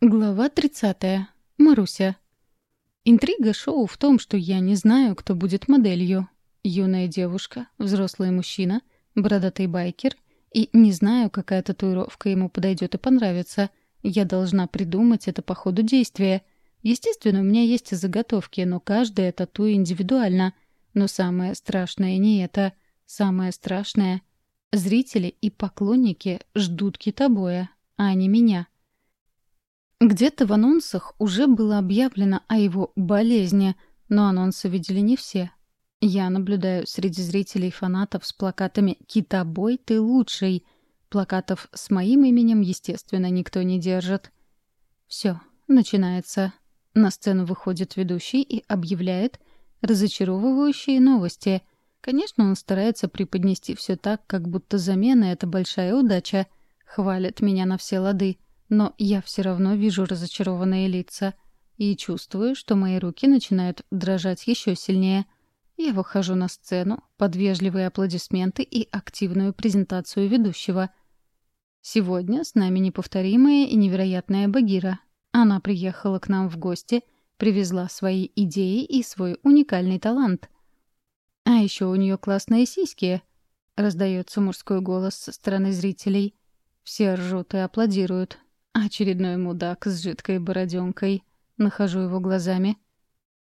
Глава 30. Маруся. Интрига шоу в том, что я не знаю, кто будет моделью. Юная девушка, взрослый мужчина, бородатый байкер и не знаю, какая татуировка ему подойдет и понравится. Я должна придумать это по ходу действия. Естественно, у меня есть заготовки, но каждая тату индивидуально. Но самое страшное не это. Самое страшное — зрители и поклонники ждут китобоя, а не меня. Где-то в анонсах уже было объявлено о его болезни, но анонсы видели не все. Я наблюдаю среди зрителей и фанатов с плакатами «Китобой, ты лучший». Плакатов с моим именем, естественно, никто не держит. Все, начинается. На сцену выходит ведущий и объявляет разочаровывающие новости. Конечно, он старается преподнести все так, как будто замена — это большая удача. Хвалит меня на все лады. Но я все равно вижу разочарованные лица. И чувствую, что мои руки начинают дрожать еще сильнее. Я выхожу на сцену под вежливые аплодисменты и активную презентацию ведущего. Сегодня с нами неповторимая и невероятная Багира. Она приехала к нам в гости, привезла свои идеи и свой уникальный талант. А еще у нее классные сиськи —— раздается мужской голос со стороны зрителей. Все ржут и аплодируют очередной мудак с жидкой бородёнкой Нахожу его глазами.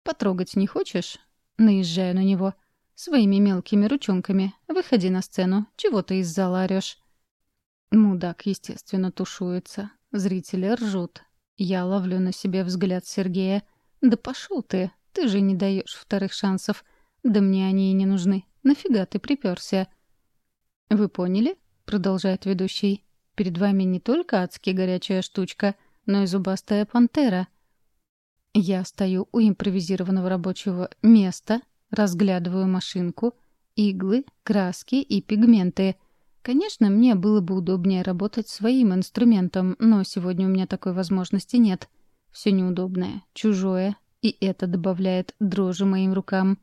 «Потрогать не хочешь?» Наезжаю на него. «Своими мелкими ручонками. Выходи на сцену. Чего ты из зала орёшь?» Мудак, естественно, тушуется. Зрители ржут. Я ловлю на себе взгляд Сергея. «Да пошёл ты! Ты же не даёшь вторых шансов. Да мне они и не нужны. Нафига ты приперся? «Вы поняли?» — продолжает ведущий перед вами не только адски горячая штучка, но и зубастая пантера. Я стою у импровизированного рабочего места, разглядываю машинку, иглы, краски и пигменты. Конечно, мне было бы удобнее работать своим инструментом, но сегодня у меня такой возможности нет. Все неудобное, чужое, и это добавляет дрожи моим рукам.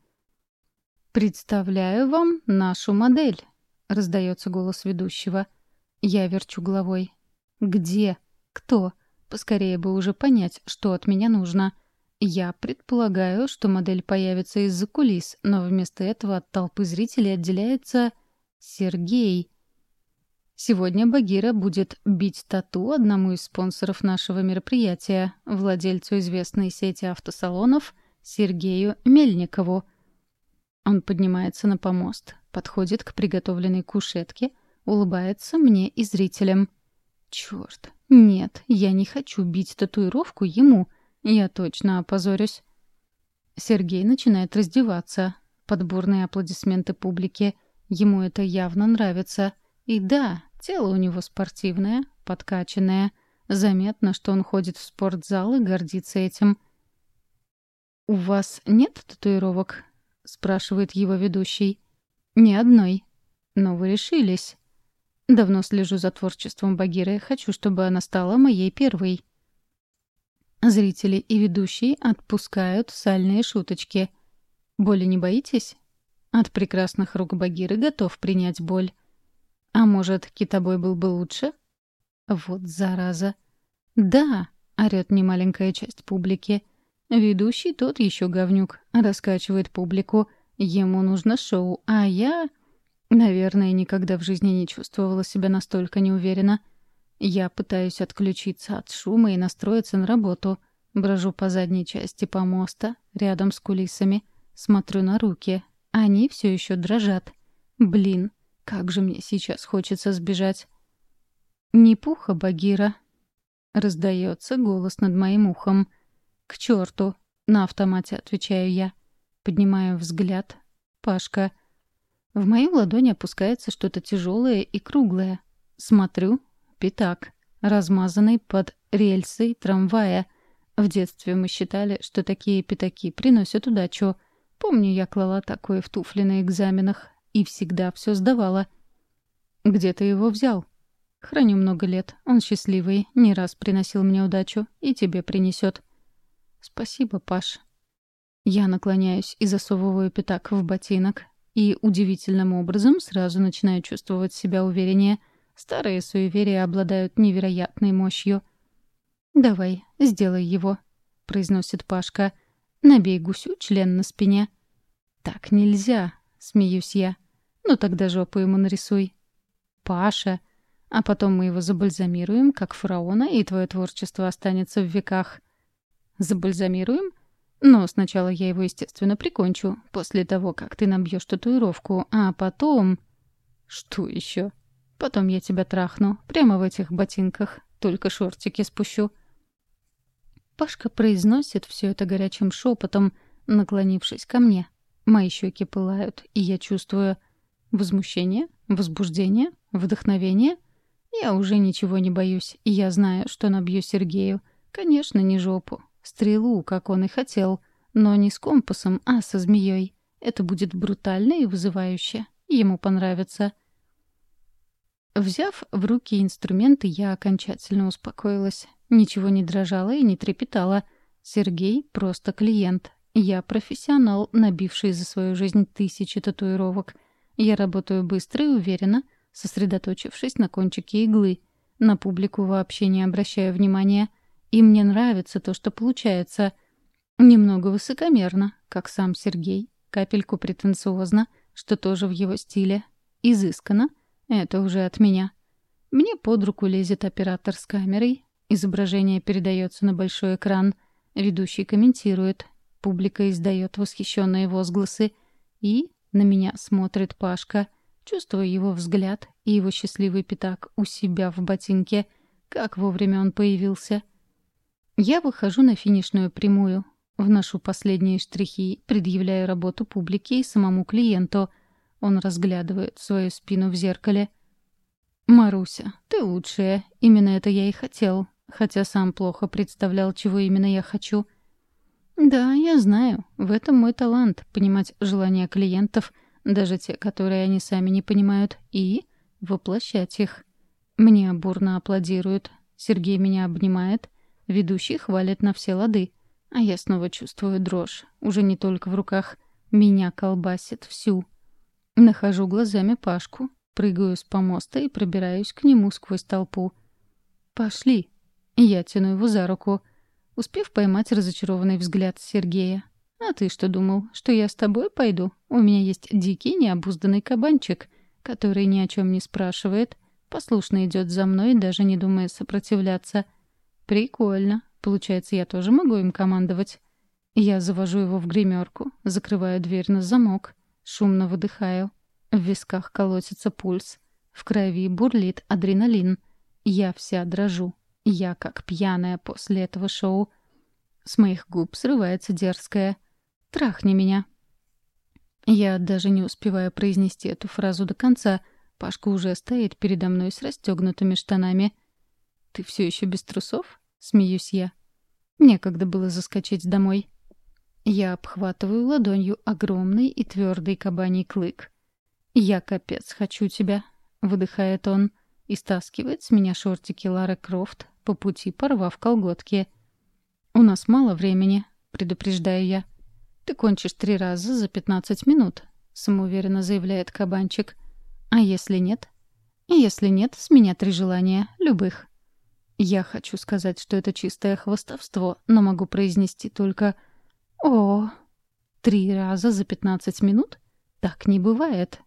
«Представляю вам нашу модель», — раздается голос ведущего — я верчу головой. «Где? Кто? Поскорее бы уже понять, что от меня нужно». Я предполагаю, что модель появится из-за кулис, но вместо этого от толпы зрителей отделяется Сергей. Сегодня Багира будет бить тату одному из спонсоров нашего мероприятия, владельцу известной сети автосалонов Сергею Мельникову. Он поднимается на помост, подходит к приготовленной кушетке — улыбается мне и зрителям. Черт, нет, я не хочу бить татуировку ему. Я точно опозорюсь. Сергей начинает раздеваться. Подборные аплодисменты публики. Ему это явно нравится. И да, тело у него спортивное, подкачанное. Заметно, что он ходит в спортзал и гордится этим. «У вас нет татуировок?» — спрашивает его ведущий. «Ни одной. Но вы решились. Давно слежу за творчеством Багиры, хочу, чтобы она стала моей первой. Зрители и ведущие отпускают сальные шуточки. Боли не боитесь? От прекрасных рук Багиры готов принять боль. А может, китобой был бы лучше? Вот зараза. Да, орёт немаленькая часть публики. Ведущий тот еще говнюк, раскачивает публику. Ему нужно шоу, а я... Наверное, никогда в жизни не чувствовала себя настолько неуверенно. Я пытаюсь отключиться от шума и настроиться на работу. Брожу по задней части помоста, рядом с кулисами. Смотрю на руки. Они все еще дрожат. Блин, как же мне сейчас хочется сбежать. «Не пуха, Багира!» Раздается голос над моим ухом. «К черту!» — на автомате отвечаю я. Поднимаю взгляд. В ладони опускается что-то тяжелое и круглое. Смотрю — пятак, размазанный под рельсы трамвая. В детстве мы считали, что такие пятаки приносят удачу. Помню, я клала такое в туфли на экзаменах и всегда все сдавала. «Где ты его взял?» «Храню много лет. Он счастливый, не раз приносил мне удачу и тебе принесет. «Спасибо, Паш». Я наклоняюсь и засовываю пятак в ботинок, и удивительным образом сразу начинаю чувствовать себя увереннее. Старые суеверия обладают невероятной мощью. «Давай, сделай его», — произносит Пашка. «Набей гусю член на спине». «Так нельзя», — смеюсь я. «Ну тогда жопу ему нарисуй». «Паша». А потом мы его забальзамируем, как фараона, и твое творчество останется в веках. «Забальзамируем?» Но сначала я его, естественно, прикончу, после того, как ты набьешь татуировку, а потом... Что еще? Потом я тебя трахну, прямо в этих ботинках, только шортики спущу. Пашка произносит все это горячим шепотом, наклонившись ко мне. Мои щеки пылают, и я чувствую возмущение, возбуждение, вдохновение — я уже ничего не боюсь, и я знаю, что набью Сергею. Конечно, не жопу. стрелу, как он и хотел, но не с компасом, а со змеей. Это будет брутально и вызывающе. Ему понравится. Взяв в руки инструменты, я окончательно успокоилась. Ничего не дрожало и не трепетало. Сергей просто клиент. Я профессионал, набивший за свою жизнь тысячи татуировок. Я работаю быстро и уверенно, сосредоточившись на кончике иглы. На публику вообще не обращаю внимания — им мне нравится то, что получается. Немного высокомерно, как сам Сергей, капельку претенциозно, что тоже в его стиле. Изысканно — это уже от меня. Мне под руку лезет оператор с камерой. Изображение передается на большой экран. Ведущий комментирует. Публика издает восхищенные возгласы. И на меня смотрит Пашка. Чувствую его взгляд и его счастливый пятак у себя в ботинке. Как вовремя он появился — я выхожу на финишную прямую. Вношу последние штрихи, предъявляю работу публике и самому клиенту. Он разглядывает свою спину в зеркале. «Маруся, ты лучшая. Именно это я и хотел. Хотя сам плохо представлял, чего именно я хочу». «Да, я знаю. В этом мой талант — понимать желания клиентов, даже те, которые они сами не понимают, и воплощать их». Мне бурно аплодируют. Сергей меня обнимает — Ведущий хвалит на все лады. А я снова чувствую дрожь, уже не только в руках. Меня колбасит всю. Нахожу глазами Пашку, прыгаю с помоста и пробираюсь к нему сквозь толпу. «Пошли!» Я тяну его за руку, успев поймать разочарованный взгляд Сергея. «А ты что думал, что я с тобой пойду? У меня есть дикий необузданный кабанчик, который ни о чем не спрашивает, послушно идет за мной, даже не думая сопротивляться». «Прикольно. Получается, я тоже могу им командовать?» Я завожу его в гримерку, закрываю дверь на замок, шумно выдыхаю. В висках колотится пульс. В крови бурлит адреналин. Я вся дрожу. Я как пьяная после этого шоу. С моих губ срывается дерзкое: «Трахни меня». Я даже не успеваю произнести эту фразу до конца. Пашка уже стоит передо мной с расстегнутыми штанами. «Ты все еще без трусов?» Смеюсь я. Некогда было заскочить домой. Я обхватываю ладонью огромный и твердый кабаний клык. «Я капец хочу тебя», — выдыхает он и стаскивает с меня шортики Лары Крофт, по пути порвав колготки. «У нас мало времени», — предупреждаю я. «Ты кончишь три раза за пятнадцать минут», — самоуверенно заявляет кабанчик. «А если нет?» «Если нет, с меня три желания, любых». Я хочу сказать, что это чистое хвостовство, но могу произнести только «О!» Три раза за пятнадцать минут? Так не бывает.